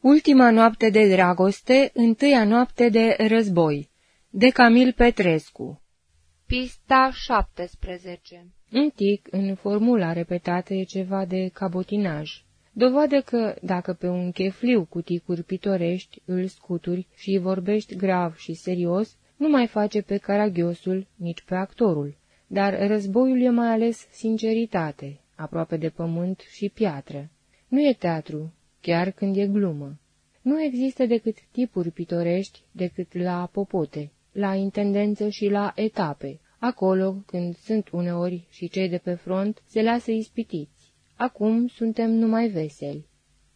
Ultima noapte de dragoste, întâia noapte de război, de Camil Petrescu Pista 17 Un tic, în formula repetată, e ceva de cabotinaj. Dovadă că, dacă pe un chefliu cu ticuri pitorești îl scuturi și îi vorbești grav și serios, nu mai face pe caragiosul, nici pe actorul. Dar războiul e mai ales sinceritate, aproape de pământ și piatră. Nu e teatru, chiar când e glumă. Nu există decât tipuri pitorești decât la popote, la intendență și la etape. Acolo, când sunt uneori și cei de pe front, se lasă ispitiți. Acum suntem numai veseli.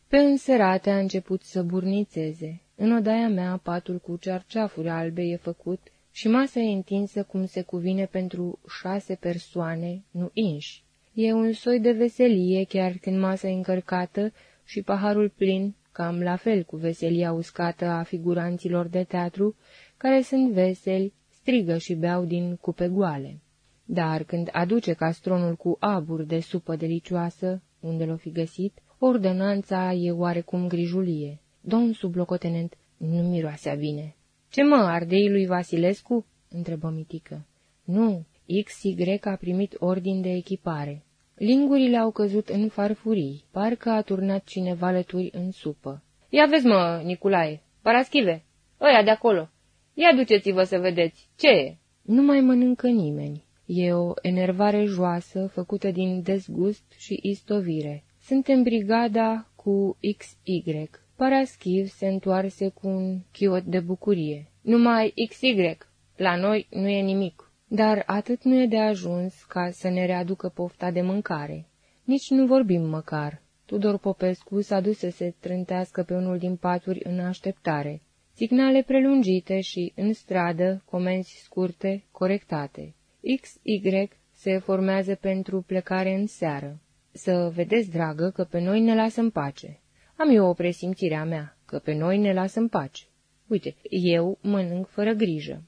Pe înserate a început să burnițeze. În odaia mea patul cu cearceafuri albe e făcut și masa e întinsă cum se cuvine pentru șase persoane, nu inși. E un soi de veselie chiar când masa e încărcată și paharul plin, cam la fel cu veselia uscată a figuranților de teatru, care sunt veseli, strigă și beau din cupe goale. Dar când aduce castronul cu abur de supă delicioasă, unde l-o fi găsit, ordonanța e oarecum grijulie. Domn sublocotenent, nu miroasea bine. Ce mă, ardei lui Vasilescu?" întrebă mitică. Nu, XY a primit ordin de echipare. Lingurile au căzut în farfurii, parcă a turnat cineva lături în supă. Ia vezi, mă, Niculae, paraschive, ăia de acolo. Ia duceți-vă să vedeți, ce e?" Nu mai mănâncă nimeni. E o enervare joasă, făcută din dezgust și istovire. Suntem brigada cu XY. Paraschiv se întoarse cu un chiot de bucurie. Numai XY. La noi nu e nimic. Dar atât nu e de ajuns ca să ne readucă pofta de mâncare. Nici nu vorbim măcar. Tudor Popescu s-a dus să se trântească pe unul din paturi în așteptare. Signale prelungite și, în stradă, comenzi scurte, corectate. XY se formează pentru plecare în seară. Să vedeți, dragă, că pe noi ne lasă în pace. Am eu o presimțire a mea, că pe noi ne lasă în pace. Uite, eu mănânc fără grijă.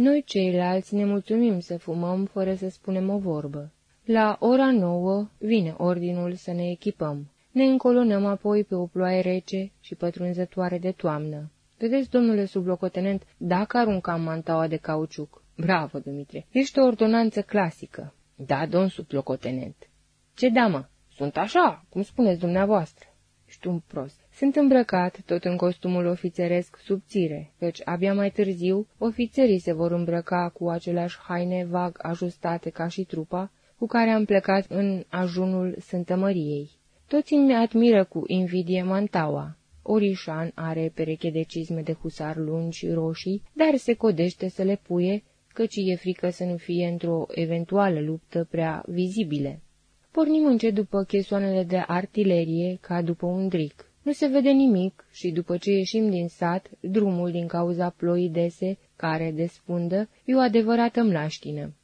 Noi ceilalți ne mulțumim să fumăm fără să spunem o vorbă. La ora nouă vine ordinul să ne echipăm. Ne încolonăm apoi pe o ploaie rece și pătrunzătoare de toamnă. Vedeți, domnule sublocotenent, dacă aruncam mantaua de cauciuc. Bravo, Dumitrie, ești o ordonanță clasică. Da, domn sublocotenent. Ce damă, sunt așa, cum spuneți dumneavoastră. Ești un prost. Sunt îmbrăcat tot în costumul ofițeresc subțire, căci abia mai târziu ofițerii se vor îmbrăca cu aceleași haine vag ajustate ca și trupa, cu care am plecat în ajunul Sfântămăriei. Toți îmi admiră cu invidie mantaua. Orișan are pereche de cizme de husar lungi și roșii, dar se codește să le puie, căci e frică să nu fie într-o eventuală luptă prea vizibile. Pornim încet după chesoanele de artilerie, ca după un dric. Nu se vede nimic și după ce ieșim din sat, drumul din cauza ploii dese, care despundă, e o adevărată mlaștină.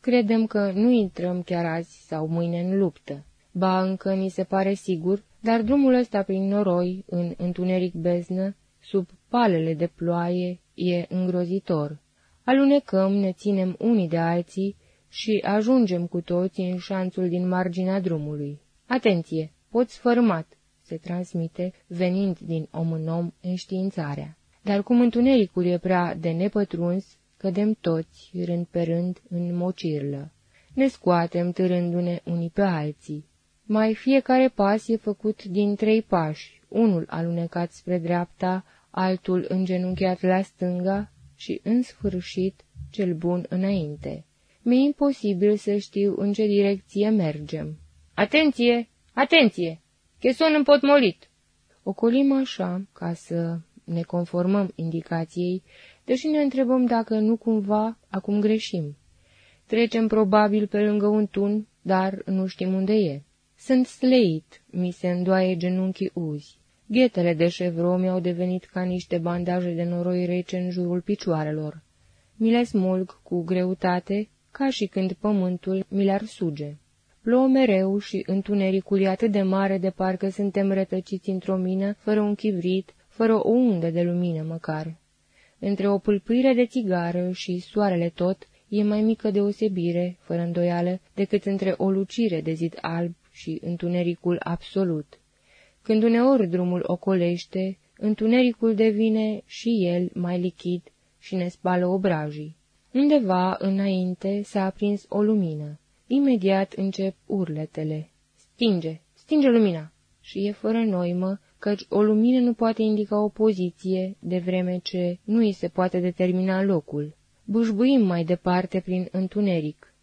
Credem că nu intrăm chiar azi sau mâine în luptă. Ba încă ni se pare sigur, dar drumul ăsta prin noroi, în întuneric beznă, sub palele de ploaie, e îngrozitor. Alunecăm, ne ținem unii de alții și ajungem cu toții în șanțul din marginea drumului. Atenție! Poți fărmat! Se transmite, venind din om în om înștiințarea. Dar cum întunericul e prea de nepătruns, cădem toți, rând pe rând, în mocirlă. Ne scoatem târându-ne unii pe alții. Mai fiecare pas e făcut din trei pași, unul alunecat spre dreapta, altul îngenunchiat la stânga și, în sfârșit, cel bun înainte. Mi-e imposibil să știu în ce direcție mergem. Atenție! Atenție! Cheson împotmolit! Ocolim așa, ca să ne conformăm indicației, deși ne întrebăm dacă nu cumva acum greșim. Trecem probabil pe lângă un tun, dar nu știm unde e. Sunt sleit, mi se îndoaie genunchii uzi. Ghetele de șevro mi-au devenit ca niște bandaje de noroi rece în jurul picioarelor. Mi le smulg cu greutate, ca și când pământul mi le-ar suge. Plouă mereu și întunericul e atât de mare de parcă suntem rătăciți într-o mină, fără un chivrit, fără o undă de lumină măcar. Între o pâlpâire de țigară și soarele tot, e mai mică deosebire, fără îndoială, decât între o lucire de zid alb și întunericul absolut. Când uneori drumul ocolește, întunericul devine și el mai lichid și ne spală obrajii. Undeva înainte s-a aprins o lumină. Imediat încep urletele. Stinge, stinge lumina! Și e fără noimă, căci o lumină nu poate indica o poziție, de vreme ce nu îi se poate determina locul. Bușbuim mai departe prin întuneric.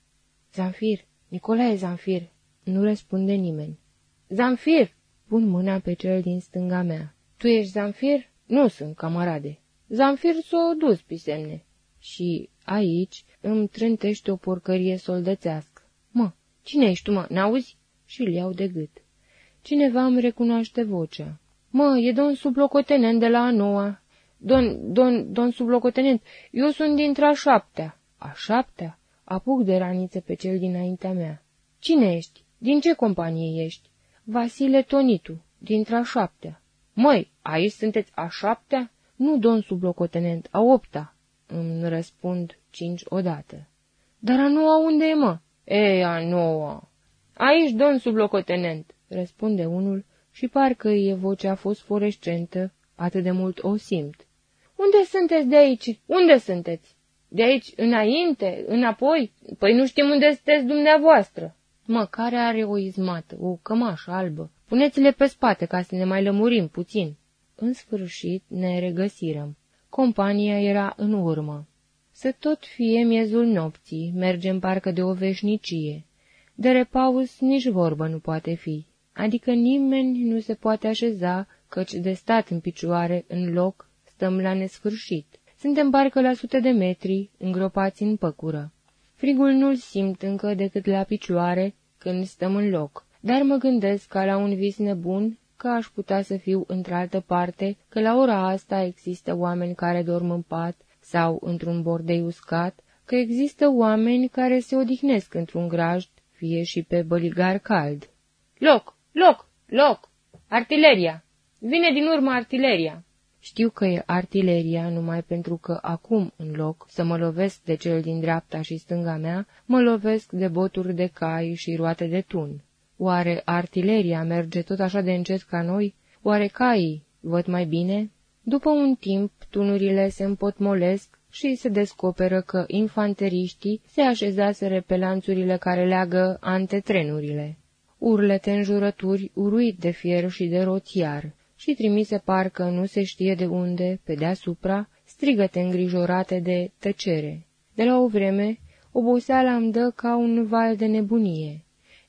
Zanfir, Nicolae Zanfir, nu răspunde nimeni. Zanfir! Pun mâna pe cel din stânga mea. Tu ești Zanfir? Nu sunt, camarade. Zanfir s-o dus, pisemne. Și aici îmi trântește o porcărie soldățească. Mă, cine ești tu, mă, n-auzi? Și îl iau de gât. Cineva îmi recunoaște vocea. Mă, e domn sublocotenent de la a noua. Don, don, don sublocotenent, eu sunt dintre a șaptea. A șaptea? Apuc de raniță pe cel dinaintea mea. Cine ești? Din ce companie ești? Vasile Tonitu, dintre a șaptea. Măi, aici sunteți a șaptea? Nu, domn sublocotenent, a opta. Îmi răspund cinci odată. Dar a noua unde e, mă? E, a noua. Aici, domn sublocotenent, răspunde unul și parcă e vocea fosforescentă, atât de mult o simt. Unde sunteți de aici? Unde sunteți? De aici, înainte, înapoi? Păi nu știm unde sunteți dumneavoastră. Mă, care are o izmată, o cămașă albă? Puneți-le pe spate ca să ne mai lămurim puțin. În sfârșit ne regăsirăm. Compania era în urmă. Să tot fie miezul nopții, mergem parcă de o veșnicie. De repaus nici vorbă nu poate fi, adică nimeni nu se poate așeza, căci de stat în picioare, în loc, stăm la nesfârșit. Suntem parcă la sute de metri, îngropați în păcură. Frigul nu-l simt încă decât la picioare, când stăm în loc, dar mă gândesc ca la un vis nebun că aș putea să fiu într-altă parte, că la ora asta există oameni care dorm în pat sau într-un bordei uscat, că există oameni care se odihnesc într-un grajd, fie și pe băligar cald. Loc, loc, loc! Artileria! Vine din urmă artileria! Știu că e artileria numai pentru că acum, în loc să mă lovesc de cel din dreapta și stânga mea, mă lovesc de boturi de cai și roate de tun. Oare artileria merge tot așa de încet ca noi? Oare caii văd mai bine? După un timp, tunurile se împotmolesc și se descoperă că infanteriștii se așezaseră pe lanțurile care leagă antetrenurile. Urlete înjurături, uruit de fier și de roțiar, și trimise parcă nu se știe de unde, pe deasupra, strigăte îngrijorate de tăcere. De la o vreme, oboseala îmi dă ca un val de nebunie.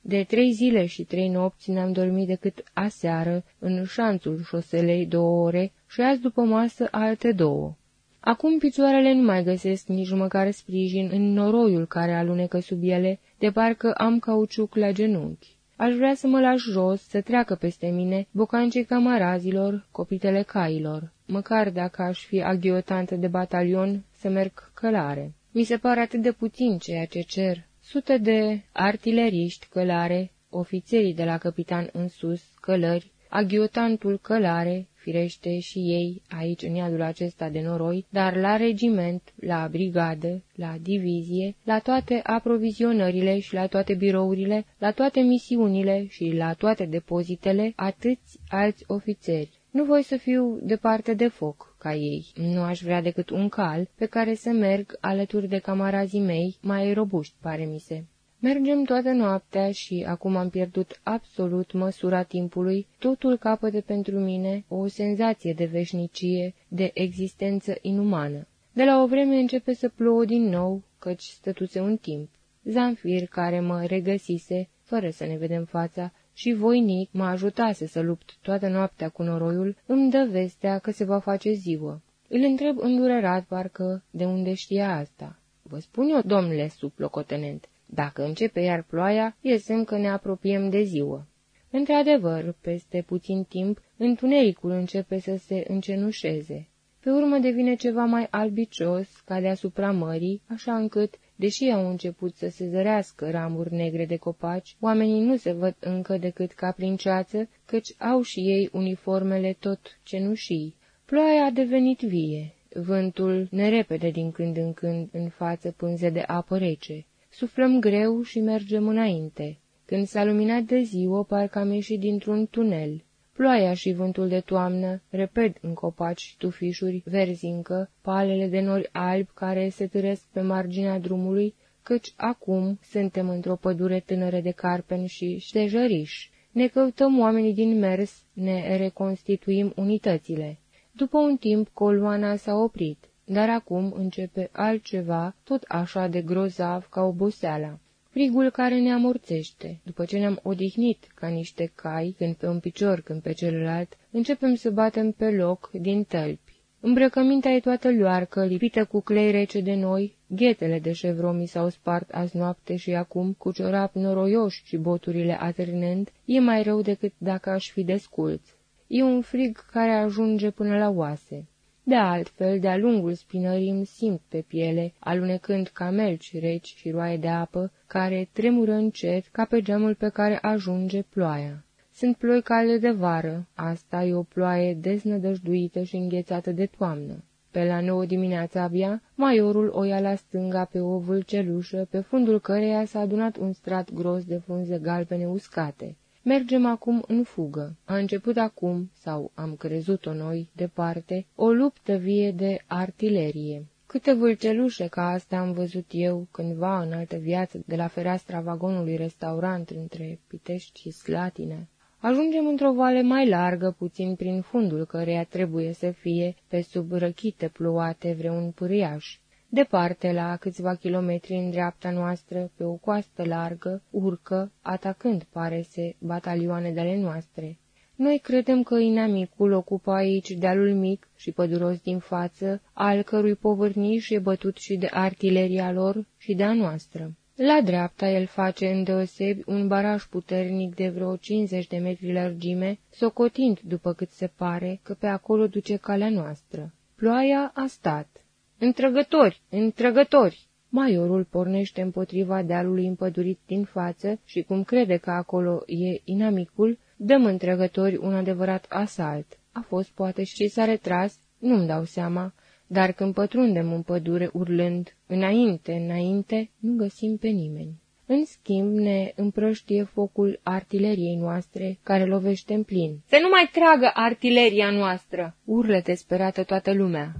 De trei zile și trei nopți n-am dormit decât aseară în șanțul șoselei două ore și azi după masă alte două. Acum picioarele nu mai găsesc nici măcar sprijin în noroiul care alunecă sub ele, de parcă am cauciuc la genunchi. Aș vrea să mă lași jos, să treacă peste mine bocancii camarazilor, copitele cailor, măcar dacă aș fi aghiotantă de batalion, să merg călare. Mi se pare atât de puțin ceea ce cer. Sute de artileriști călare, ofițerii de la capitan în sus, călări, aghiotantul călare, firește și ei, aici în iadul acesta de noroi, dar la regiment, la brigadă, la divizie, la toate aprovizionările și la toate birourile, la toate misiunile și la toate depozitele, atâți alți ofițeri. Nu voi să fiu departe de foc, ca ei. Nu aș vrea decât un cal pe care să merg alături de camarazii mei, mai robuști, pare mi se. Mergem toată noaptea și acum am pierdut absolut măsura timpului, totul capătă pentru mine o senzație de veșnicie, de existență inumană. De la o vreme începe să plouă din nou, căci stătuse un timp. Zanfir, care mă regăsise, fără să ne vedem fața, și voinic mă ajutase să lupt toată noaptea cu noroiul, îmi dă vestea că se va face ziua. Îl întreb îndurerat, parcă, de unde știa asta. Vă spun eu, domnule sublocotenent, dacă începe iar ploaia, e semn că ne apropiem de ziua. Într-adevăr, peste puțin timp, întunericul începe să se încenușeze. Pe urmă devine ceva mai albicios, ca deasupra mării, așa încât, deși au început să se zărească ramuri negre de copaci, oamenii nu se văd încă decât ca prin ceață, căci au și ei uniformele tot cenușii. Ploaia a devenit vie, vântul nerepede din când în când în față pânze de apă rece. Suflăm greu și mergem înainte. Când s-a luminat de ziua, parcă am ieșit dintr-un tunel. Ploaia și vântul de toamnă reped în copaci și tufișuri verzi încă, palele de nori albi care se târesc pe marginea drumului, căci acum suntem într-o pădure tânără de carpeni și ștejăriși. Ne căutăm oamenii din mers, ne reconstituim unitățile. După un timp, coloana s-a oprit, dar acum începe altceva, tot așa de grozav ca oboseala frigul care ne amorțește. După ce ne-am odihnit ca niște cai, când pe un picior, când pe celălalt, începem să batem pe loc din tălpi. Îmbrăcămintea e toată luarcă, lipită cu clei rece de noi, ghetele de șevromii s-au spart azi noapte și acum, cu ciorap noroioși și boturile atârnând, e mai rău decât dacă aș fi desculț. E un frig care ajunge până la oase. De altfel, de-a lungul spinării îmi simt pe piele, alunecând camelci reci și roaie de apă, care tremură încet ca pe geamul pe care ajunge ploaia. Sunt ploi calde de vară, asta e o ploaie deznădăjduită și înghețată de toamnă. Pe la nouă dimineața abia, maiorul o ia la stânga pe o vâlcelușă, pe fundul căreia s-a adunat un strat gros de frunze galbene uscate. Mergem acum în fugă. A început acum, sau am crezut-o noi, departe, o luptă vie de artilerie. Câte vâlcelușe ca asta am văzut eu cândva în altă viață de la fereastra vagonului restaurant între Pitești și Slatine. Ajungem într-o vale mai largă, puțin prin fundul căreia trebuie să fie, pe sub răchite plouate, vreun pâriaș. Departe, la câțiva kilometri în dreapta noastră, pe o coastă largă, urcă, atacând, pare se, batalioane de ale noastre. Noi credem că inamicul ocupă aici dealul mic și păduros din față, al cărui povârniș e bătut și de artileria lor și de a noastră. La dreapta el face îndeosebi un baraj puternic de vreo 50 de metri lărgime, socotind, după cât se pare, că pe acolo duce calea noastră. Ploaia a stat. Întrăgători! Întrăgători! Maiorul pornește împotriva dealului împădurit din față și cum crede că acolo e inamicul, dăm întrăgători un adevărat asalt. A fost poate și s-a retras, nu-mi dau seama, dar când pătrundem în pădure urlând, înainte, înainte, nu găsim pe nimeni. În schimb, ne împrăștie focul artileriei noastre, care lovește în plin. Să nu mai tragă artileria noastră!" urlă desperată toată lumea.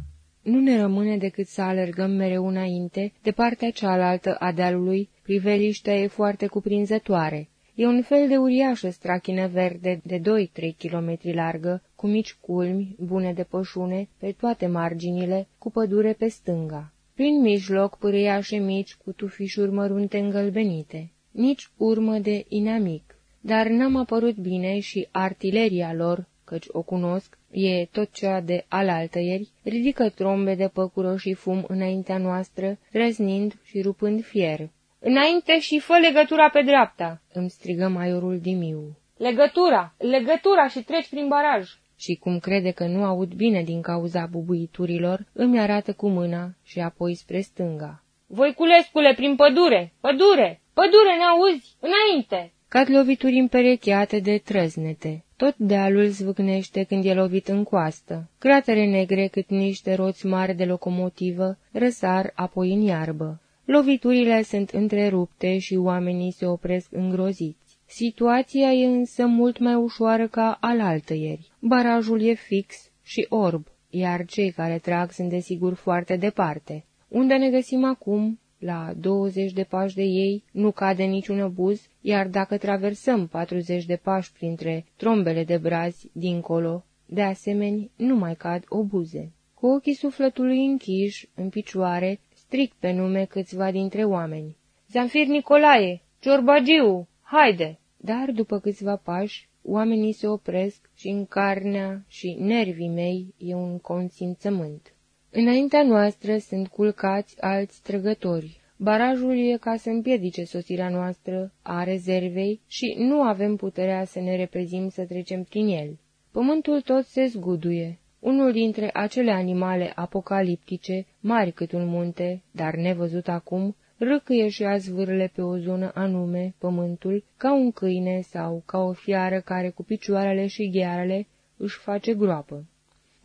Nu ne rămâne decât să alergăm mereu înainte, de partea cealaltă a dealului, priveliștea e foarte cuprinzătoare. E un fel de uriașă strachină verde de 2-3 km largă, cu mici culmi, bune de pășune, pe toate marginile, cu pădure pe stânga. Prin mijloc pâriașe mici cu tufișuri mărunte îngălbenite. Nici urmă de inamic. Dar n-am apărut bine și artileria lor, căci o cunosc, e tot cea de alaltăieri, ridică trombe de păcură și fum înaintea noastră, răznind și rupând fier. Înainte și fă legătura pe dreapta!" îmi strigă maiorul Dimiu. Legătura! Legătura și treci prin baraj!" Și cum crede că nu aud bine din cauza bubuiturilor, îmi arată cu mâna și apoi spre stânga. Voiculescule, prin pădure! Pădure! Pădure, ne-auzi? Înainte! Cad lovituri împerecheate de trăznete. Tot dealul zvâcnește când e lovit în coastă. Cratere negre cât niște roți mari de locomotivă răsar apoi în iarbă. Loviturile sunt întrerupte și oamenii se opresc îngroziți. Situația e însă mult mai ușoară ca alaltăieri. Barajul e fix și orb, iar cei care trag sunt desigur foarte departe. Unde ne găsim acum, la 20 de pași de ei, nu cade niciun obuz, iar dacă traversăm 40 de pași printre trombele de brazi dincolo, de asemenea, nu mai cad obuze. Cu ochii sufletului închiși, în picioare, stric pe nume câțiva dintre oameni. Zamfir Nicolae, Ciorbagiu, haide! Dar după câțiva pași, oamenii se opresc și în carnea și nervii mei e un consimțământ. Înaintea noastră sunt culcați alți trăgători. Barajul e ca să împiedice sosirea noastră a rezervei și nu avem puterea să ne reprezim să trecem prin el. Pământul tot se zguduie. Unul dintre acele animale apocaliptice, mari cât un munte, dar nevăzut acum, râcâie și azvârle pe o zonă anume, pământul, ca un câine sau ca o fiară care cu picioarele și ghearele își face groapă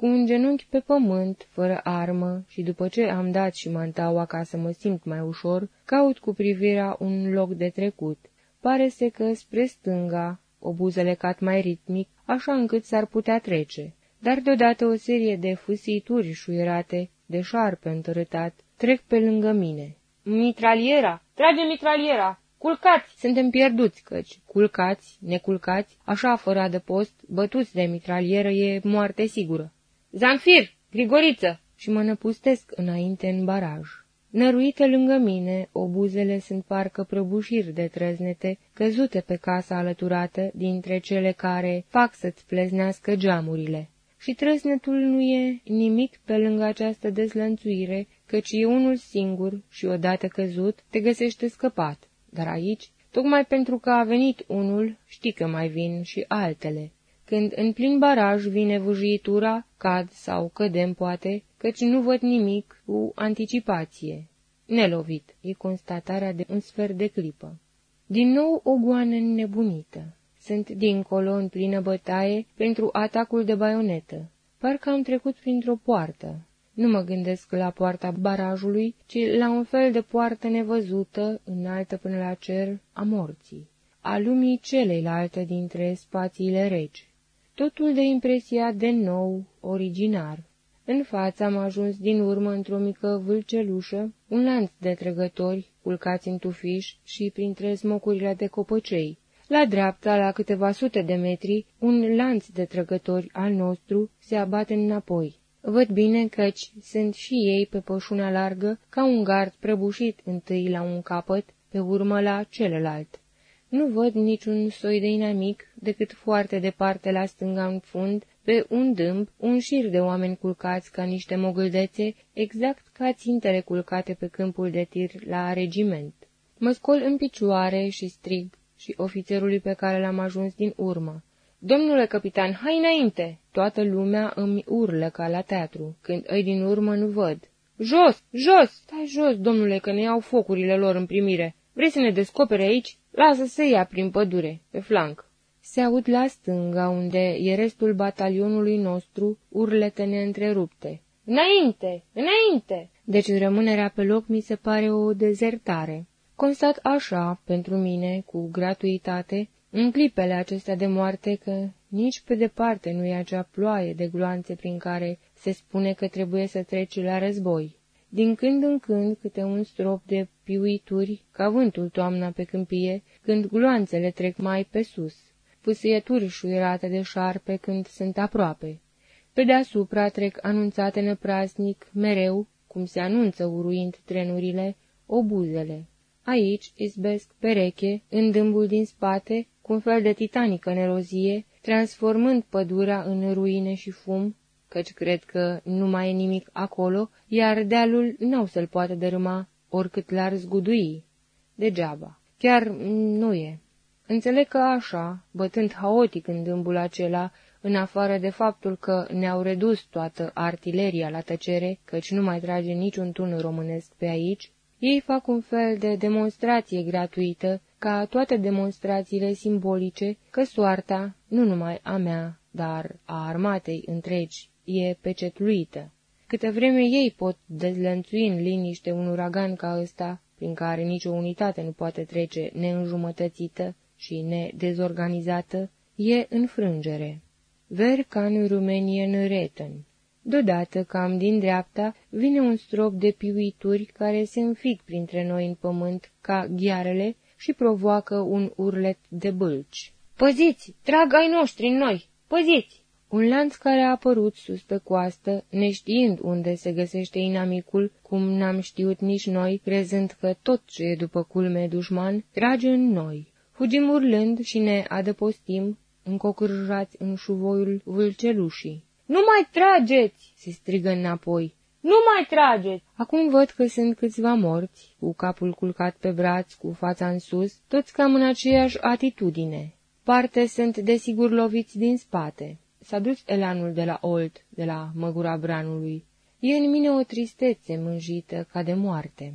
cu un genunchi pe pământ, fără armă, și după ce am dat și mantaua ca să mă simt mai ușor, caut cu privirea un loc de trecut. Pare se că spre stânga, obuzele cat mai ritmic, așa încât s-ar putea trece. Dar deodată o serie de fâsituri șuierate, de șarpe întărâtat, trec pe lângă mine. Mitraliera! Trage mitraliera! Culcați! Suntem pierduți, căci culcați, neculcați, așa fără adăpost, bătuți de mitralieră e moarte sigură. Zanfir! Grigoriță! Și mă năpustesc înainte în baraj. Năruite lângă mine, obuzele sunt parcă prăbușiri de trăznete, căzute pe casa alăturată, dintre cele care fac să-ți pleznească geamurile. Și trăznetul nu e nimic pe lângă această dezlănțuire, căci e unul singur și odată căzut, te găsește scăpat. Dar aici, tocmai pentru că a venit unul, știi că mai vin și altele. Când în plin baraj vine vâjitura, cad sau cădem poate, căci nu văd nimic cu anticipație. Nelovit, e constatarea de un sfert de clipă. Din nou o goană nebunită. Sunt dincolo în plină bătaie pentru atacul de baionetă. Parcă am trecut printr-o poartă. Nu mă gândesc la poarta barajului, ci la un fel de poartă nevăzută, înaltă până la cer, a morții, a lumii celeilalte dintre spațiile regi. Totul de impresia de nou, originar. În față am ajuns din urmă într-o mică vâlcelușă, un lanț de trăgători, culcați în tufiș și printre smocurile de copăcei. La dreapta, la câteva sute de metri, un lanț de trăgători al nostru se abate înapoi. Văd bine căci sunt și ei pe pășuna largă, ca un gard prăbușit întâi la un capăt, pe urmă la celălalt. Nu văd niciun soi de inamic, decât foarte departe la stânga în fund, pe un dâmb, un șir de oameni culcați ca niște mogâldețe, exact ca țintele culcate pe câmpul de tir la regiment. Mă scol în picioare și strig și ofițerului pe care l-am ajuns din urmă. Domnule capitan, hai înainte!" Toată lumea îmi urlă ca la teatru, când îi din urmă nu văd. Jos, jos, stai jos, domnule, că ne iau focurile lor în primire. Vrei să ne descopere aici? Lasă să ia prin pădure, pe flanc. Se aud la stânga, unde e restul batalionului nostru, urlete neîntrerupte. Înainte! Înainte! Deci rămânerea pe loc mi se pare o dezertare. Constat așa, pentru mine, cu gratuitate, în clipele acestea de moarte că nici pe departe nu e acea ploaie de gloanțe prin care se spune că trebuie să treci la război. Din când în când câte un strop de piuituri, ca vântul toamna pe câmpie, când gloanțele trec mai pe sus, fâsâieturi șuierate de șarpe când sunt aproape. Pe deasupra trec anunțate năpraznic, mereu, cum se anunță uruind trenurile, obuzele. Aici izbesc pereche, în dâmbul din spate, cu un fel de titanică nerozie, transformând pădurea în ruine și fum, căci cred că nu mai e nimic acolo, iar dealul n-au să-l poată dărâma, oricât l-ar zgudui. Degeaba. Chiar nu e. Înțeleg că așa, bătând haotic în dâmbul acela, în afară de faptul că ne-au redus toată artileria la tăcere, căci nu mai trage niciun tun românesc pe aici, ei fac un fel de demonstrație gratuită, ca toate demonstrațiile simbolice, că soarta, nu numai a mea, dar a armatei întregi, e pecetluită. Câte vreme ei pot dezlănțui în liniște un uragan ca ăsta, prin care nicio unitate nu poate trece neînjumătățită și nedezorganizată, e înfrângere. Ver ca în Rumenie în Reten. Deodată, cam din dreapta, vine un strop de piuituri care se înfig printre noi în pământ ca ghiarele și provoacă un urlet de bâlci. Păziți! Trag ai noștri în noi! Păziți! Un lanț care a apărut sus pe coastă, neștiind unde se găsește inamicul, cum n-am știut nici noi, crezând că tot ce e după culme dușman, trage în noi. Fugim urlând și ne adăpostim, încocârjați în șuvoiul vâlcelușii. Nu mai trageți!" se strigă înapoi. Nu mai trageți! Acum văd că sunt câțiva morți, cu capul culcat pe braț, cu fața în sus, toți cam în aceeași atitudine. Parte sunt desigur loviți din spate. S-a dus elanul de la Olt, de la măgura branului. E în mine o tristețe mânjită ca de moarte.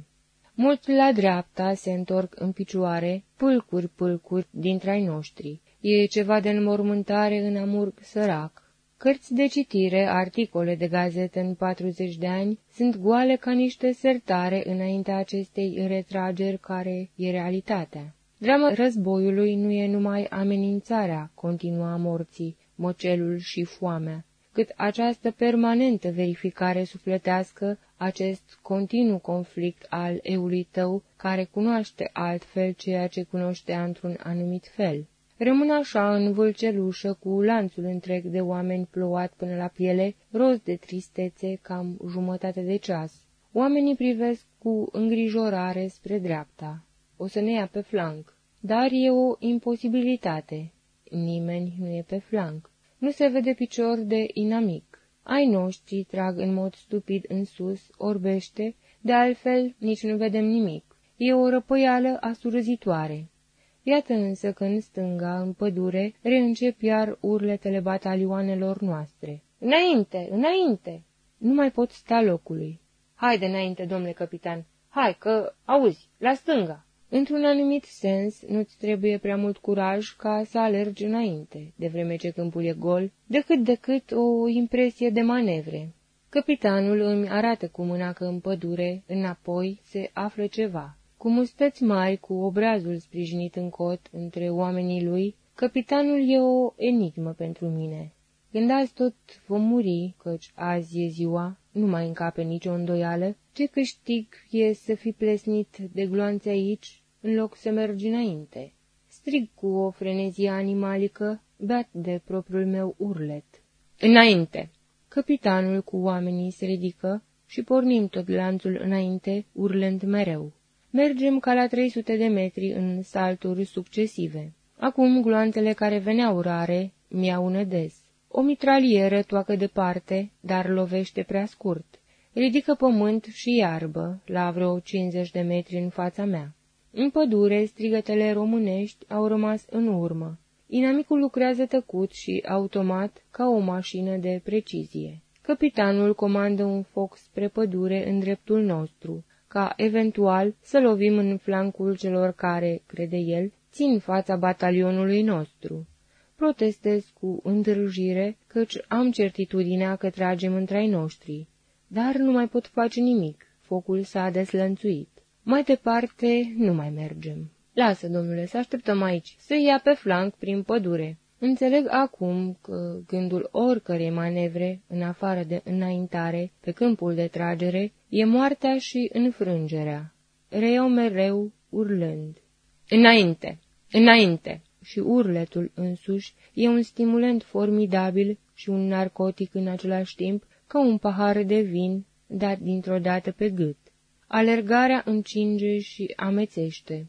Mulți la dreapta se întorc în picioare, pâlcuri, pâlcuri dintre ai noștri. E ceva de înmormântare în amurg sărac. Cărți de citire, articole de gazetă în 40 de ani, sunt goale ca niște sertare înaintea acestei retrageri care e realitatea. Drama războiului nu e numai amenințarea continua morții, mocelul și foamea, cât această permanentă verificare sufletească, acest continuu conflict al eului tău, care cunoaște altfel ceea ce cunoștea într-un anumit fel. Rămân așa în vâlcelușă cu lanțul întreg de oameni plouat până la piele, roz de tristețe, cam jumătate de ceas. Oamenii privesc cu îngrijorare spre dreapta. O să ne ia pe flanc. Dar e o imposibilitate. Nimeni nu e pe flanc. Nu se vede picior de inamic. Ai noștri trag în mod stupid în sus, orbește, de altfel nici nu vedem nimic. E o răpăială asurăzitoare. Iată însă că în stânga, în pădure, reîncep iar urletele batalioanelor noastre. Înainte, înainte! Nu mai pot sta locului. Haide înainte, domnule capitan, hai că, auzi, la stânga! Într-un anumit sens, nu-ți trebuie prea mult curaj ca să alergi înainte, de vreme ce câmpul e gol, decât decât o impresie de manevre. Capitanul îmi arată cu mâna că în pădure, înapoi, se află ceva. Cu mustăți mari, cu obrazul sprijinit în cot între oamenii lui, capitanul e o enigmă pentru mine. Când azi tot vom muri, căci azi e ziua, nu mai încape nicio îndoială, ce câștig e să fi plesnit de gloanțe aici, în loc să mergi înainte. Strig cu o frenezie animalică, beat de propriul meu urlet. Înainte! Capitanul cu oamenii se ridică și pornim tot lanțul înainte, urlând mereu. Mergem ca la 300 de metri în salturi succesive. Acum gloantele care veneau rare mi-au nădez. O mitralieră toacă departe, dar lovește prea scurt. Ridică pământ și iarbă, la vreo 50 de metri în fața mea. În pădure, strigătele românești au rămas în urmă. Inamicul lucrează tăcut și automat ca o mașină de precizie. Capitanul comandă un foc spre pădure în dreptul nostru, ca eventual să lovim în flancul celor care, crede el, țin fața batalionului nostru. Protestez cu îndrăjire, căci am certitudinea că tragem între ai noștri. Dar nu mai pot face nimic, focul s-a deslănțuit. Mai departe nu mai mergem. Lasă, domnule, să așteptăm aici, să ia pe flanc prin pădure. Înțeleg acum că gândul oricărei manevre, în afară de înaintare, pe câmpul de tragere, e moartea și înfrângerea. Reiau mereu, urlând. Înainte! Înainte! Și urletul însuși e un stimulant formidabil și un narcotic în același timp, ca un pahar de vin dat dintr-o dată pe gât. Alergarea încinge și amețește.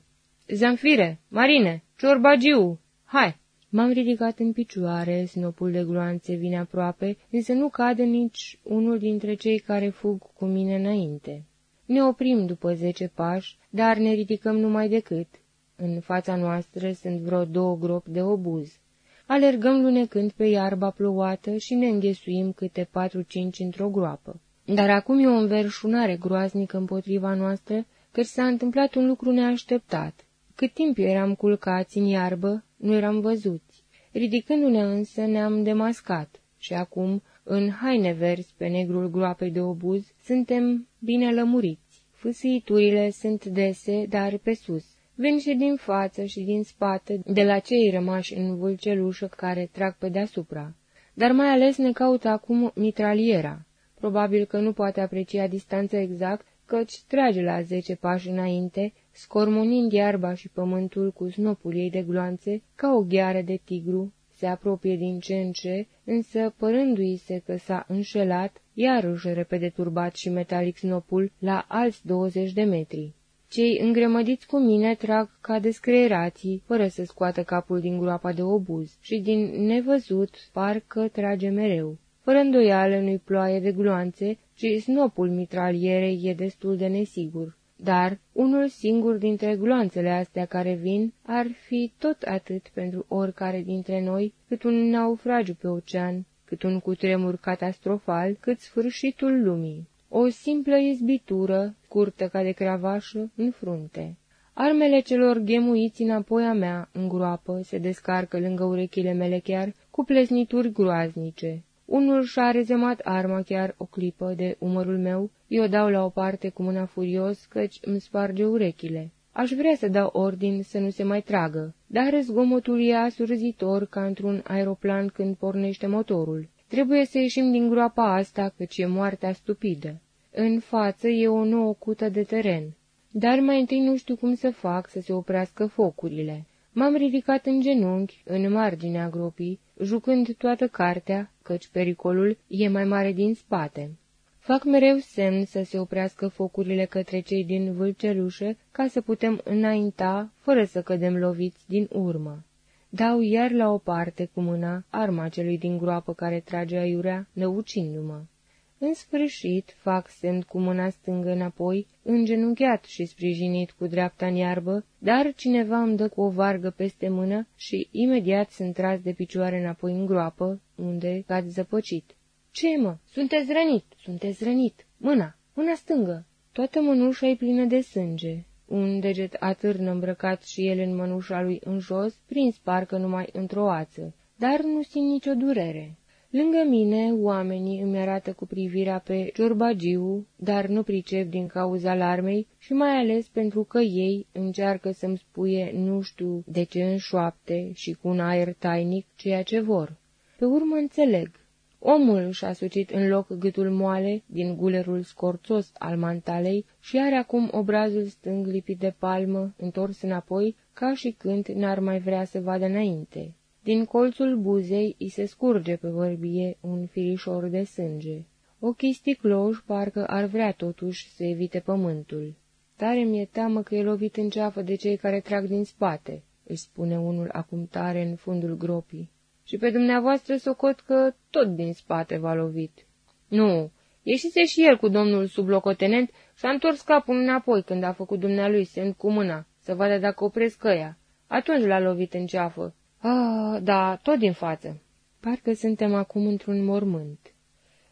Zanfire, Marine, ciorbagiu, hai! M-am ridicat în picioare, snopul de gloanțe vine aproape, însă nu cade nici unul dintre cei care fug cu mine înainte. Ne oprim după zece pași, dar ne ridicăm numai decât. În fața noastră sunt vreo două gropi de obuz. Alergăm lunecând pe iarba plouată și ne înghesuim câte patru-cinci într-o groapă. Dar acum e o înverșunare groaznică împotriva noastră, căci s-a întâmplat un lucru neașteptat. Cât timp eram culcați în iarbă, nu eram văzuți. Ridicându-ne însă, ne-am demascat și acum, în haine verzi pe negrul groapei de obuz, suntem bine lămuriți. Fâsâiturile sunt dese, dar pe sus. Vin și din față și din spate, de la cei rămași în vâlcelușă care trag pe deasupra. Dar mai ales ne caută acum mitraliera. Probabil că nu poate aprecia distanța exact, căci trage la zece pași înainte, scormonind iarba și pământul cu snopul ei de gloanțe, ca o gheară de tigru, se apropie din ce în ce, însă, părându-i se că s-a înșelat, iarăși repede turbat și metalic snopul la alți douăzeci de metri. Cei îngrămădiți cu mine trag ca descreerații, fără să scoată capul din groapa de obuz, și din nevăzut parcă trage mereu. Fără îndoială nu-i ploaie de gloanțe, ci snopul mitralierei e destul de nesigur. Dar unul singur dintre gloanțele astea care vin ar fi tot atât pentru oricare dintre noi, cât un naufragiu pe ocean, cât un cutremur catastrofal, cât sfârșitul lumii. O simplă izbitură, curtă ca de cravașă, în frunte. Armele celor ghemuiți înapoi a mea, în groapă, se descarcă lângă urechile mele chiar, cu plesnituri groaznice. Unul și-a rezemat arma chiar o clipă de umărul meu, eu dau la o parte cu mâna furios, căci îmi sparge urechile. Aș vrea să dau ordin să nu se mai tragă, dar zgomotul e asurzitor ca într-un aeroplan când pornește motorul. Trebuie să ieșim din groapa asta, căci e moartea stupidă. În față e o nouă cută de teren. Dar mai întâi nu știu cum să fac să se oprească focurile. M-am ridicat în genunchi, în marginea gropii, jucând toată cartea, căci pericolul e mai mare din spate. Fac mereu semn să se oprească focurile către cei din vâlcelușă, ca să putem înainta, fără să cădem loviți din urmă. Dau iar la o parte cu mâna arma celui din groapă care trage aiurea, năucindu-mă. În sfârșit, fac semn cu mâna stângă înapoi, îngenunchiat și sprijinit cu dreapta în iarbă, dar cineva îmi dă cu o vargă peste mână și imediat sunt tras de picioare înapoi în groapă, unde cad zăpăcit. Ce, mă? Sunteți rănit, sunteți rănit. Mâna, mâna stângă. Toată mânușa e plină de sânge. Un deget atârnă îmbrăcat și el în mănușa lui în jos, prins parcă numai într-o ață, dar nu simt nicio durere. Lângă mine, oamenii îmi arată cu privirea pe ciorbagiu, dar nu pricep din cauza alarmei și mai ales pentru că ei încearcă să-mi spuie nu știu de ce în șoapte și cu un aer tainic ceea ce vor. Pe urmă înțeleg. Omul și-a sucit în loc gâtul moale din gulerul scorțos al mantalei și are acum obrazul stâng lipit de palmă, întors înapoi, ca și când n-ar mai vrea să vadă înainte. Din colțul buzei îi se scurge pe vorbie un firișor de sânge. Ochii sticloși parcă ar vrea totuși să evite pământul. Tare mi-e teamă că e lovit în ceafă de cei care trag din spate, își spune unul acum tare în fundul gropii. Și pe dumneavoastră socot că tot din spate v-a lovit. Nu, ieșise și el cu domnul sublocotenent și a întors capul înapoi când a făcut dumnealui semn cu mâna, să vadă dacă opresc căia. Atunci l-a lovit în ceafă Ah, da, tot din față. Parcă suntem acum într-un mormânt.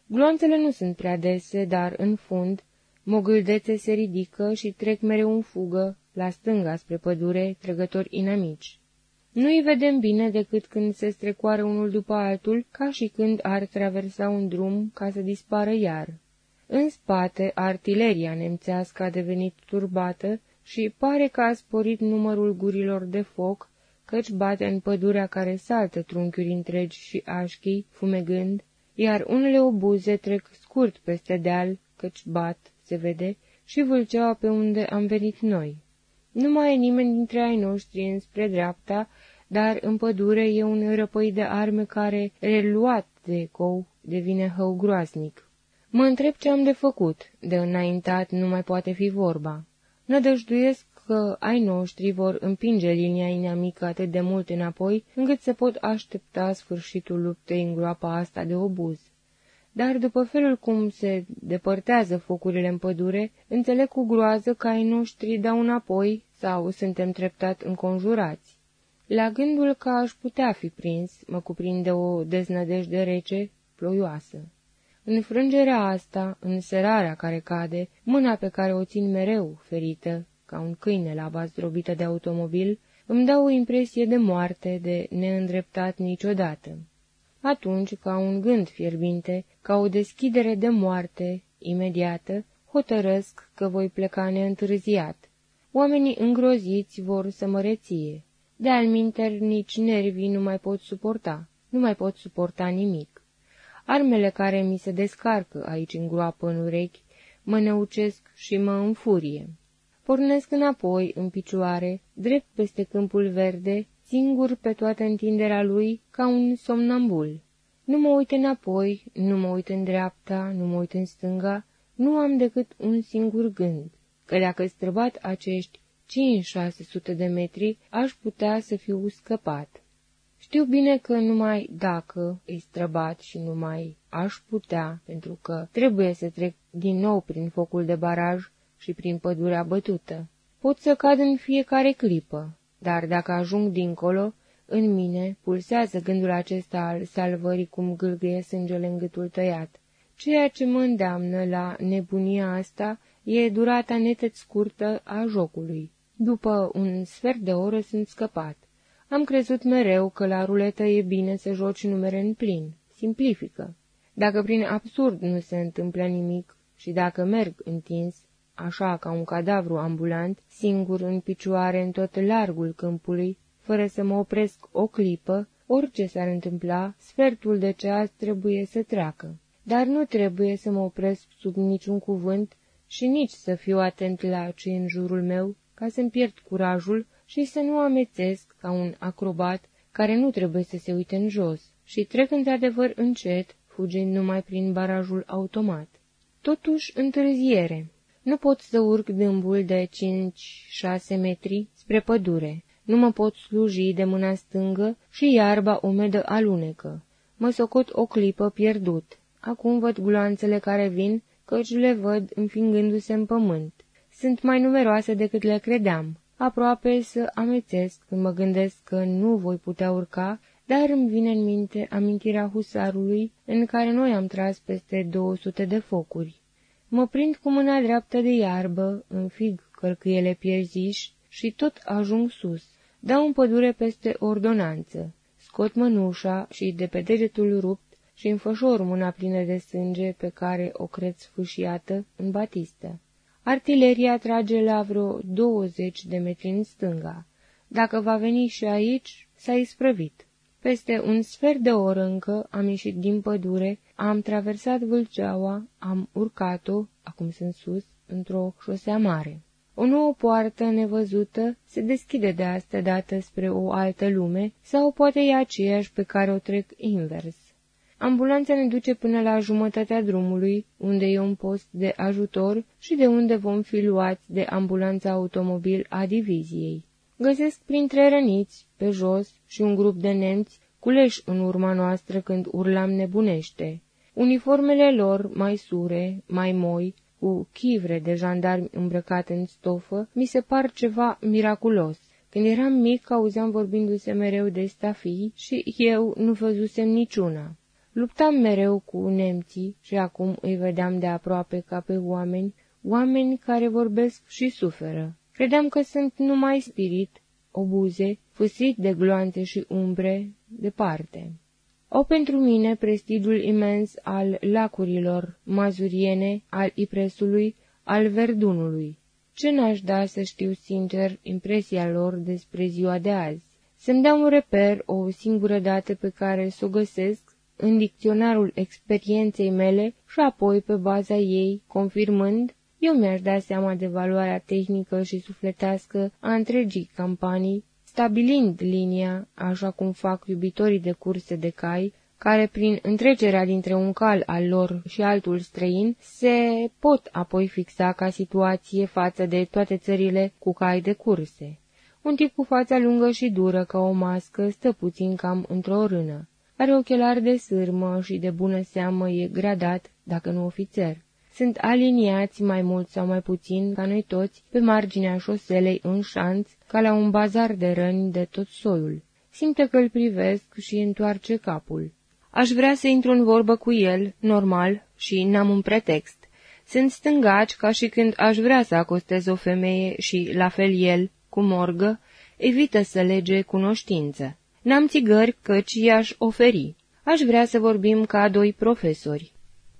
Gloanțele nu sunt prea dese, dar, în fund, mogâldețe se ridică și trec mereu în fugă, la stânga spre pădure, trăgători inamici. Nu-i vedem bine decât când se strecoară unul după altul, ca și când ar traversa un drum ca să dispară iar. În spate, artileria nemțească a devenit turbată și pare că a sporit numărul gurilor de foc, căci bate în pădurea care saltă trunchiuri întregi și așchii, fumegând, iar unele obuze trec scurt peste deal, căci bat, se vede, și vâlceaua pe unde am venit noi. Nu mai e nimeni dintre ai noștri înspre dreapta, dar în pădure e un răpăi de arme care, reluat de ecou, devine hău groasnic. Mă întreb ce am de făcut, de înaintat nu mai poate fi vorba. Nădăjduiesc că ai noștri vor împinge linia inamică atât de mult înapoi, încât se pot aștepta sfârșitul luptei în groapa asta de obuz. Dar după felul cum se depărtează focurile în pădure, înțeleg cu groază că ai noștri dau înapoi sau suntem treptat înconjurați. La gândul că aș putea fi prins, mă cuprinde o deznădejde rece, ploioasă. În frângerea asta, în serarea care cade, mâna pe care o țin mereu ferită, ca un câine la bază zdrobită de automobil, îmi dau o impresie de moarte, de neîndreptat niciodată. Atunci, ca un gând fierbinte, ca o deschidere de moarte, imediată, hotărăsc că voi pleca neîntârziat. Oamenii îngroziți vor să mă reție. De alminter, nici nervii nu mai pot suporta, nu mai pot suporta nimic. Armele care mi se descarcă aici în groapă în urechi mă neucesc și mă înfurie. Pornesc înapoi, în picioare, drept peste câmpul verde, singur pe toată întinderea lui, ca un somnambul. Nu mă uit înapoi, nu mă uit în dreapta, nu mă uit în stânga, nu am decât un singur gând, că dacă străbat acești cinci-șase sute de metri, aș putea să fiu scăpat. Știu bine că numai dacă îi străbat și numai aș putea, pentru că trebuie să trec din nou prin focul de baraj, și prin pădurea bătută. Pot să cad în fiecare clipă, dar dacă ajung dincolo, în mine pulsează gândul acesta al salvării cum gâlgâie sângele în gâtul tăiat. Ceea ce mă îndeamnă la nebunia asta e durata netet scurtă a jocului. După un sfert de oră sunt scăpat. Am crezut mereu că la ruletă e bine să joci numere în plin. Simplifică. Dacă prin absurd nu se întâmplă nimic și dacă merg întins, așa ca un cadavru ambulant, singur în picioare în tot largul câmpului, fără să mă opresc o clipă, orice s-ar întâmpla, sfertul de ceas trebuie să treacă. Dar nu trebuie să mă opresc sub niciun cuvânt și nici să fiu atent la ce în jurul meu, ca să-mi pierd curajul și să nu amețesc ca un acrobat care nu trebuie să se uite în jos și trec într-adevăr încet, fugind numai prin barajul automat. Totuși, întârziere. Nu pot să urc dâmbul de 5-6 metri spre pădure. Nu mă pot sluji de mâna stângă și iarba umedă alunecă. Mă socot o clipă pierdut. Acum văd gloanțele care vin, căci le văd înfingându-se în pământ. Sunt mai numeroase decât le credeam. Aproape să amețesc când mă gândesc că nu voi putea urca, dar îmi vine în minte amintirea husarului în care noi am tras peste 200 de focuri. Mă prind cu mâna dreaptă de iarbă, înfig cărcâiele pierziși și tot ajung sus. Dau în pădure peste ordonanță. Scot mănușa și de pe degetul rupt și înfășor mâna plină de sânge pe care o cred sfâșiată în batistă. Artileria trage la vreo 20 de metri în stânga. Dacă va veni și aici, s-a isprăvit. Peste un sfert de oră încă am ieșit din pădure, am traversat Vâlceaua, am urcat-o, acum sunt sus, într-o șosea mare. O nouă poartă nevăzută se deschide de asta dată spre o altă lume, sau poate e aceeași pe care o trec invers. Ambulanța ne duce până la jumătatea drumului, unde e un post de ajutor și de unde vom fi luați de ambulanța automobil a diviziei. Găsesc printre răniți, pe jos, și un grup de nemți culeși în urma noastră când urlam nebunește. Uniformele lor, mai sure, mai moi, cu chivre de jandarmi îmbrăcate în stofă, mi se par ceva miraculos. Când eram mic, auzeam vorbindu-se mereu de stafii și eu nu văzusem niciuna. Luptam mereu cu nemții și acum îi vedeam de aproape ca pe oameni, oameni care vorbesc și suferă. Credeam că sunt numai spirit, obuze, fâsit de gloanțe și umbre, departe. Au pentru mine prestigiul imens al lacurilor mazuriene, al Ipresului, al Verdunului. Ce n-aș da să știu sincer impresia lor despre ziua de azi? Să-mi dea un reper o singură dată pe care să o găsesc în dicționarul experienței mele și apoi, pe baza ei, confirmând, eu mi-aș da seama de valoarea tehnică și sufletească a întregii campanii, stabilind linia, așa cum fac iubitorii de curse de cai, care prin întrecerea dintre un cal al lor și altul străin se pot apoi fixa ca situație față de toate țările cu cai de curse. Un tip cu fața lungă și dură ca o mască stă puțin cam într-o rână. Are ochelari de sârmă și de bună seamă e gradat, dacă nu ofițer. Sunt aliniați mai mult sau mai puțin, ca noi toți, pe marginea șoselei în șanț, ca la un bazar de răni de tot soiul. Simte că îl privesc și întoarce capul. Aș vrea să intru în vorbă cu el, normal, și n-am un pretext. Sunt stângaci ca și când aș vrea să acostez o femeie și, la fel el, cu morgă, evită să lege cunoștință. N-am țigări căci i-aș oferi. Aș vrea să vorbim ca doi profesori.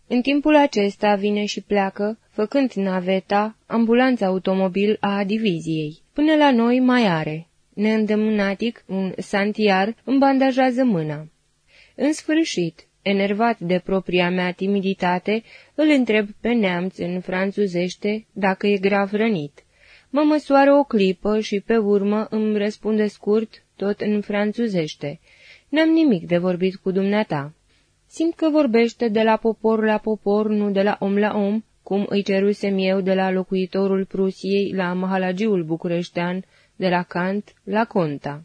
În timpul acesta vine și pleacă, făcând naveta, ambulanța automobil a diviziei. Până la noi mai are. Neîndemânatic, un santiar îmi bandajează mâna. În sfârșit, enervat de propria mea timiditate, îl întreb pe neamț în franțuzește dacă e grav rănit. Mă măsoară o clipă și pe urmă îmi răspunde scurt, tot în franțuzește. N-am nimic de vorbit cu dumneata. Simt că vorbește de la popor la popor, nu de la om la om, cum îi cerusem eu de la locuitorul Prusiei la mahalagiul bucureștean, de la Kant la Conta.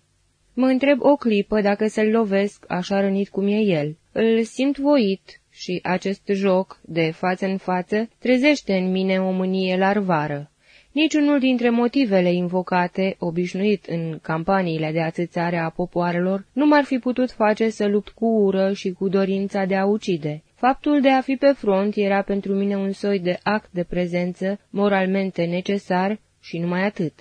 Mă întreb o clipă dacă să-l lovesc așa rănit cum e el. Îl simt voit și acest joc, de față în față, trezește în mine o mânie larvară. Niciunul dintre motivele invocate, obișnuit în campaniile de atâțare a popoarelor, nu m-ar fi putut face să lupt cu ură și cu dorința de a ucide. Faptul de a fi pe front era pentru mine un soi de act de prezență moralmente necesar și numai atât.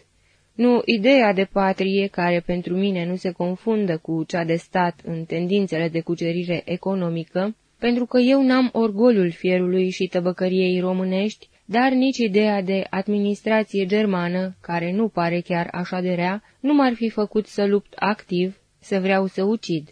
Nu ideea de patrie, care pentru mine nu se confundă cu cea de stat în tendințele de cucerire economică, pentru că eu n-am orgoliul fierului și tăbăcăriei românești, dar nici ideea de administrație germană, care nu pare chiar așa de rea, nu m-ar fi făcut să lupt activ, să vreau să ucid.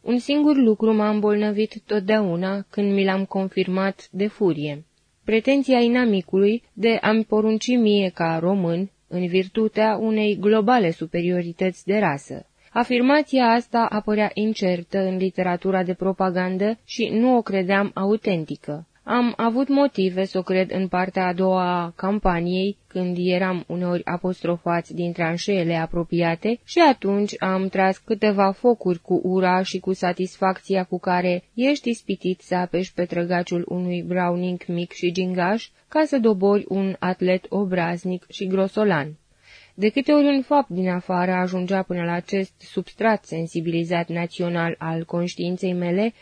Un singur lucru m-a îmbolnăvit totdeauna când mi l-am confirmat de furie. Pretenția inamicului de a-mi porunci mie ca român, în virtutea unei globale superiorități de rasă. Afirmația asta apărea incertă în literatura de propagandă și nu o credeam autentică. Am avut motive să o cred în partea a doua a campaniei, când eram uneori apostrofați din tranșeele apropiate și atunci am tras câteva focuri cu ura și cu satisfacția cu care ești ispitit să apeși pe trăgaciul unui browning mic și gingaș ca să dobori un atlet obraznic și grosolan. De câte ori un fapt din afară ajungea până la acest substrat sensibilizat național al conștiinței mele,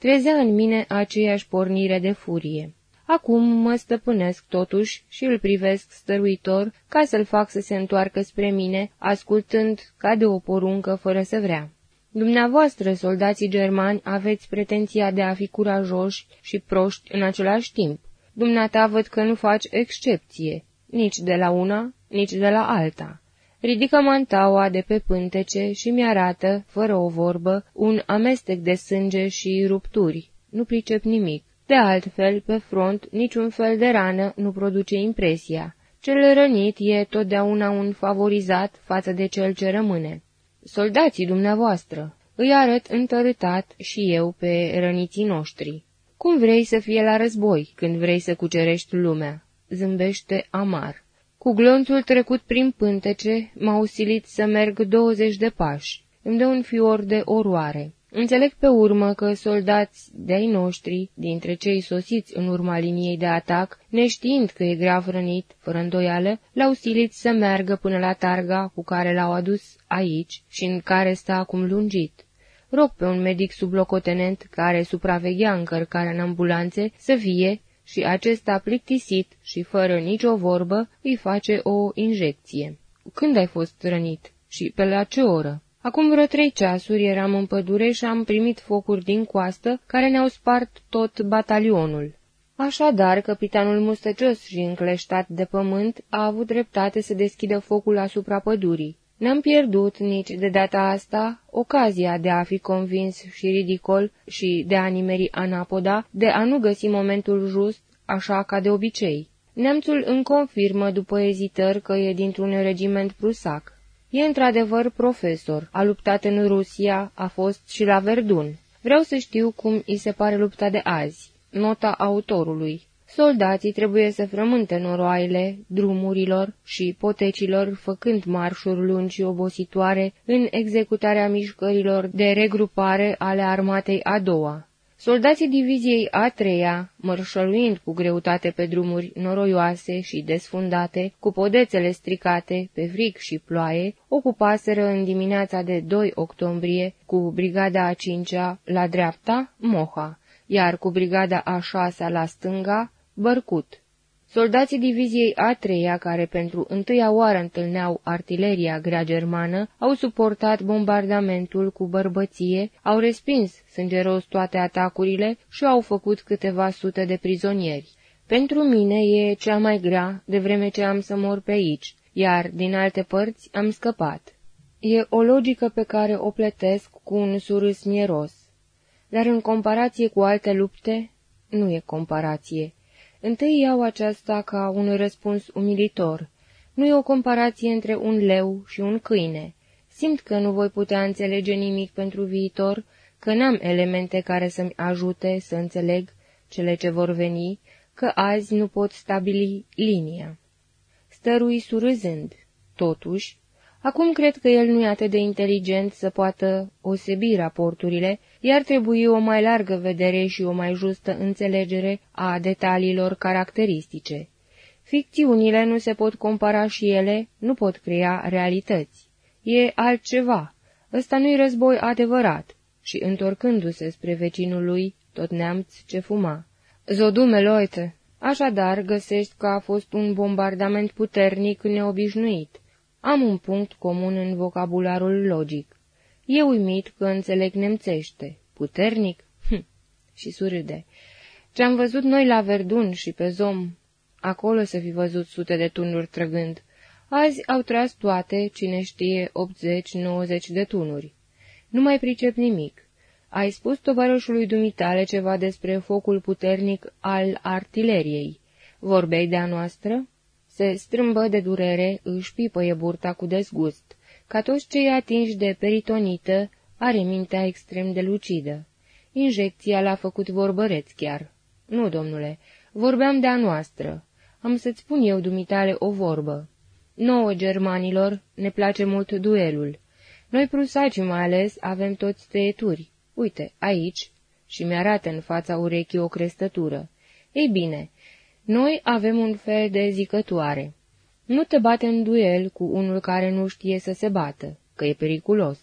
trezea în mine aceeași pornire de furie. Acum mă stăpânesc totuși și îl privesc stăruitor ca să-l fac să se întoarcă spre mine, ascultând ca de o poruncă fără să vrea. Dumneavoastră, soldații germani, aveți pretenția de a fi curajoși și proști în același timp. Dumneata văd că nu faci excepție, nici de la una, nici de la alta. Ridică mantaua de pe pântece și mi-arată, fără o vorbă, un amestec de sânge și rupturi. Nu pricep nimic. De altfel, pe front, niciun fel de rană nu produce impresia. Cel rănit e totdeauna un favorizat față de cel ce rămâne. Soldații dumneavoastră, îi arăt întărâtat și eu pe răniții noștri. Cum vrei să fie la război când vrei să cucerești lumea? Zâmbește amar. Cu glonțul trecut prin pântece, m-a usilit să merg douăzeci de pași. Îmi dă un fior de oroare. Înțeleg pe urmă că soldați de-ai noștri, dintre cei sosiți în urma liniei de atac, neștiind că e grav rănit, fără îndoială, l-au silit să meargă până la targa cu care l-au adus aici și în care sta acum lungit. Rog pe un medic sublocotenent care supraveghea încărcarea în ambulanțe să vie și acesta plictisit și fără nicio vorbă îi face o injecție. Când ai fost rănit? Și pe la ce oră? Acum vreo trei ceasuri eram în pădure și am primit focuri din coastă care ne-au spart tot batalionul. Așadar, capitanul mustăcios și încleștat de pământ a avut dreptate să deschidă focul asupra pădurii. N-am pierdut nici de data asta ocazia de a fi convins și ridicol și de a nimeri anapoda, de a nu găsi momentul just, așa ca de obicei. Neamțul îmi confirmă după ezitări că e dintr-un regiment prusac. E într-adevăr profesor, a luptat în Rusia, a fost și la Verdun. Vreau să știu cum îi se pare lupta de azi. Nota autorului. Soldații trebuie să frământe noroaile drumurilor și potecilor, făcând marșuri lungi și obositoare în executarea mișcărilor de regrupare ale armatei a doua. Soldații diviziei a treia, mărșăluind cu greutate pe drumuri noroioase și desfundate, cu podețele stricate, pe frig și ploaie, ocupaseră în dimineața de 2 octombrie, cu brigada a cincea la dreapta, Moha, iar cu brigada a șasea la stânga, Bărcut. Soldații diviziei a treia, care pentru întâia oară întâlneau artileria grea germană, au suportat bombardamentul cu bărbăție, au respins sângeros toate atacurile și au făcut câteva sute de prizonieri. Pentru mine e cea mai grea, de vreme ce am să mor pe aici, iar din alte părți am scăpat. E o logică pe care o plătesc cu un surâs mieros. Dar în comparație cu alte lupte, nu e comparație. Întâi iau aceasta ca un răspuns umilitor. Nu e o comparație între un leu și un câine. Simt că nu voi putea înțelege nimic pentru viitor, că n-am elemente care să-mi ajute să înțeleg cele ce vor veni, că azi nu pot stabili linia. Stărui surâzând. Totuși, acum cred că el nu e atât de inteligent să poată osebi raporturile iar trebui o mai largă vedere și o mai justă înțelegere a detaliilor caracteristice. Ficțiunile nu se pot compara și ele nu pot crea realități. E altceva. Ăsta nu-i război adevărat. Și întorcându-se spre vecinul lui, tot neamț ce fuma. Zodume, loite! Așadar, găsești că a fost un bombardament puternic neobișnuit. Am un punct comun în vocabularul logic. E uimit că înțeleg nemțește. Puternic? Hm. Și surâde. Ce-am văzut noi la Verdun și pe Zom, acolo să fi văzut sute de tunuri trăgând. Azi au tras toate, cine știe, 80-90 de tunuri. Nu mai pricep nimic. Ai spus tovarășului dumitale ceva despre focul puternic al artileriei. Vorbei de-a noastră? Se strâmbă de durere, își pipăie burta cu dezgust. Ca toți cei atinși de peritonită, are mintea extrem de lucidă. Injecția l-a făcut vorbăreț chiar. Nu, domnule, vorbeam de-a noastră. Am să-ți spun eu, dumitale, o vorbă. Nouă germanilor ne place mult duelul. Noi prusaci mai ales avem toți tăieturi. Uite, aici, și mi-arată în fața urechii o crestătură. Ei bine, noi avem un fel de zicătoare. Nu te bate în duel cu unul care nu știe să se bată, că e periculos.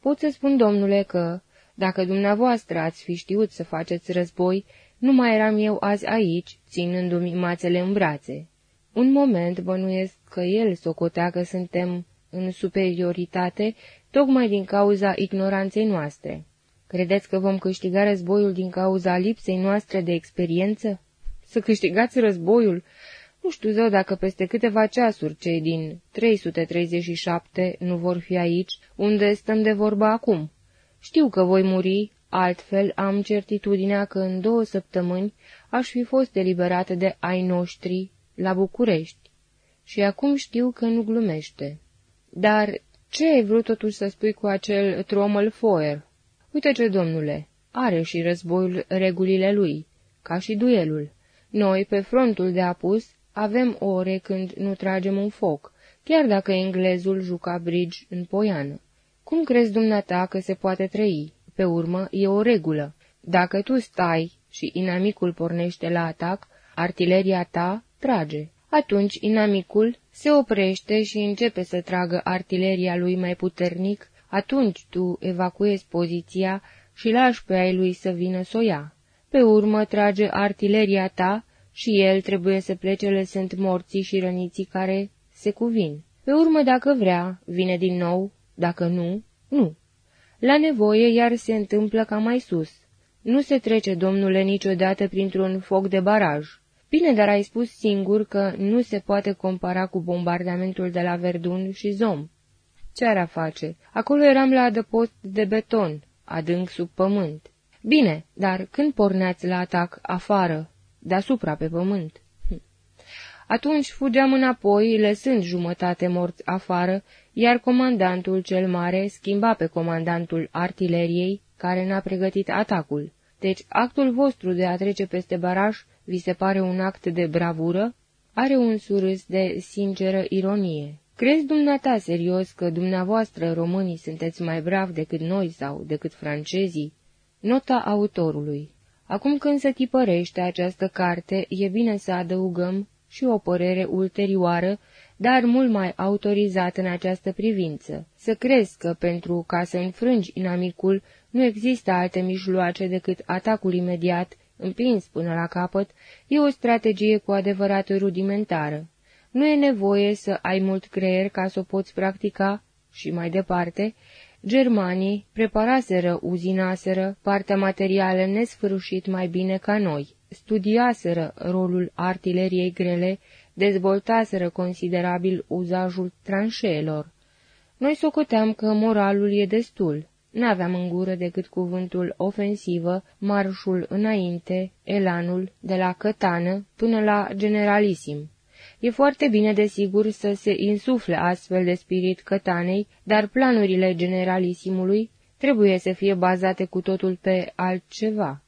Pot să spun, domnule, că, dacă dumneavoastră ați fi știut să faceți război, nu mai eram eu azi aici, ținându-mi mațele în brațe. Un moment bănuiesc că el socotea că suntem în superioritate, tocmai din cauza ignoranței noastre. Credeți că vom câștiga războiul din cauza lipsei noastre de experiență? Să câștigați războiul? Nu știu zău dacă peste câteva ceasuri cei din 337 nu vor fi aici, unde stăm de vorbă acum. Știu că voi muri, altfel am certitudinea că în două săptămâni aș fi fost eliberată de ai noștri la București. Și acum știu că nu glumește. Dar ce ai vrut totuși să spui cu acel Trommel Foer? Uite ce, domnule, are și războiul regulile lui, ca și duelul. Noi, pe frontul de apus, avem ore când nu tragem un foc, chiar dacă englezul juca bridge în poiană. Cum crezi dumneata că se poate trăi? Pe urmă, e o regulă. Dacă tu stai și inamicul pornește la atac, artileria ta trage. Atunci inamicul se oprește și începe să tragă artileria lui mai puternic, atunci tu evacuezi poziția și lași pe ai lui să vină să o ia. Pe urmă trage artileria ta și el trebuie să plece lăsând morții și răniții care se cuvin. Pe urmă, dacă vrea, vine din nou, dacă nu, nu. La nevoie iar se întâmplă ca mai sus. Nu se trece, domnule, niciodată printr-un foc de baraj. Bine, dar ai spus singur că nu se poate compara cu bombardamentul de la Verdun și Zom. Ce ar face? Acolo eram la adăpost de beton, adânc sub pământ. Bine, dar când porneați la atac afară, deasupra pe pământ? Hm. Atunci fugeam înapoi, lăsând jumătate morți afară, iar comandantul cel mare schimba pe comandantul artileriei, care n-a pregătit atacul. Deci actul vostru de a trece peste baraj vi se pare un act de bravură? Are un surâs de sinceră ironie. Crezi dumneata serios că dumneavoastră românii sunteți mai bravi decât noi sau decât francezii? Nota autorului Acum când se tipărește această carte, e bine să adăugăm și o părere ulterioară, dar mult mai autorizată în această privință. Să crezi că pentru ca să înfrângi inamicul nu există alte mijloace decât atacul imediat, împins până la capăt, e o strategie cu adevărat rudimentară. Nu e nevoie să ai mult creier ca să o poți practica și mai departe, Germanii preparaseră, uzinaseră partea materială nesfârșit mai bine ca noi, studiaseră rolul artileriei grele, dezvoltaseră considerabil uzajul tranșeelor. Noi socoteam că moralul e destul. N-aveam în gură decât cuvântul ofensivă, marșul înainte, elanul, de la cătană până la generalisim. E foarte bine, desigur, să se insufle astfel de spirit cătanei, dar planurile generalisimului trebuie să fie bazate cu totul pe altceva.